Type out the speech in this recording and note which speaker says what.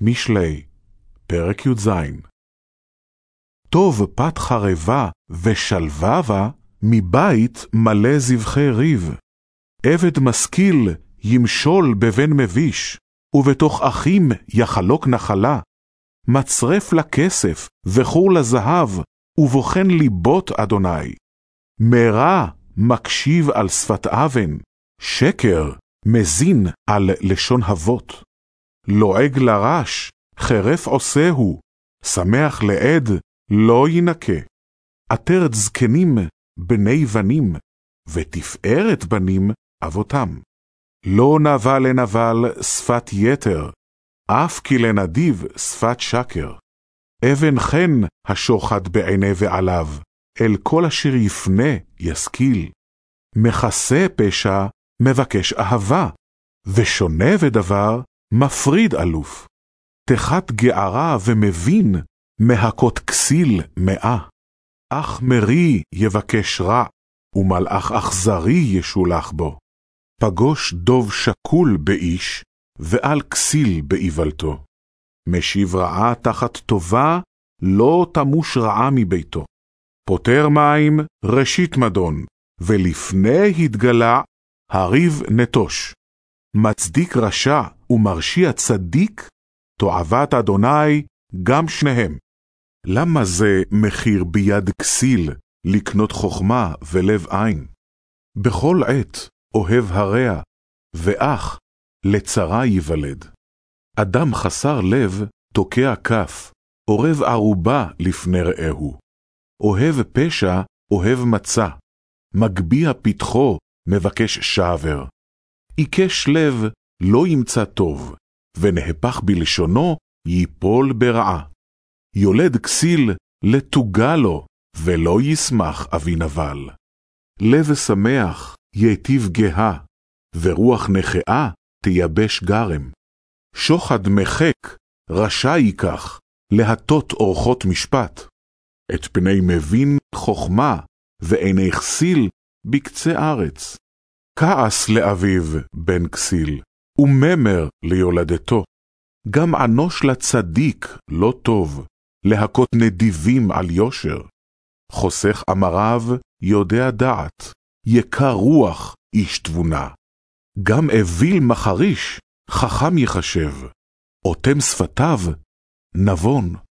Speaker 1: משלי, פרק י"ז טוב פת חרבה ושלווה מבית מלא זבחי ריב. עבד משכיל ימשול בבן מביש, ובתוך אחים יחלוק נחלה. מצרף לכסף וחור לזהב, ובוחן ליבות אדוני. מרע מקשיב על שפת אבן, שקר מזין על לשון אבות. לועג לרש, חרף עושהו, שמח לעד, לא ינקה. עטרת זקנים, בני בנים, ותפארת בנים, אבותם. לא נבל לנבל שפת יתר, אף כי לנדיב שפת שקר. אבן חן השוחד בעיני ועליו, אל כל אשר יפנה ישכיל. מכסה פשע, מבקש אהבה, ושונה ודבר, מפריד אלוף. תחת גערה ומבין, מהכות כסיל מאה. אך מרי יבקש רע, ומלאך אכזרי ישולח בו. פגוש דוב שקול באיש, ועל כסיל באיוולתו. משיב רעה תחת טובה, לא תמוש רעה מביתו. פותר מים, ראשית מדון, ולפני התגלה, הריב נטוש. מצדיק רשע ומרשיע צדיק, תועבת אדוני גם שניהם. למה זה מחיר ביד כסיל לקנות חכמה ולב עין? בכל עת אוהב הרע, ואח לצרה ייוולד. אדם חסר לב תוקע כף, אורב ערובה לפני רעהו. אוהב פשע, אוהב מצה, מגביה פתחו, מבקש שעבר. עיקש לב לא ימצא טוב, ונהפך בלשונו ייפול ברעה. יולד כסיל לתוגה לו, ולא ישמח אבי נבל. לב שמח ייטיב גאה, ורוח נכאה תייבש גרם. שוחד מחק, רשע ייקח, להטות אורחות משפט. את פני מבין חכמה, ועיני כסיל בקצה ארץ. כעס לאביו בן כסיל, וממר ליולדתו. גם אנוש לצדיק לא טוב, להכות נדיבים על יושר. חוסך אמריו יודע דעת, יקר רוח איש תבונה. גם אוויל מחריש, חכם יחשב, אוטם שפתיו, נבון.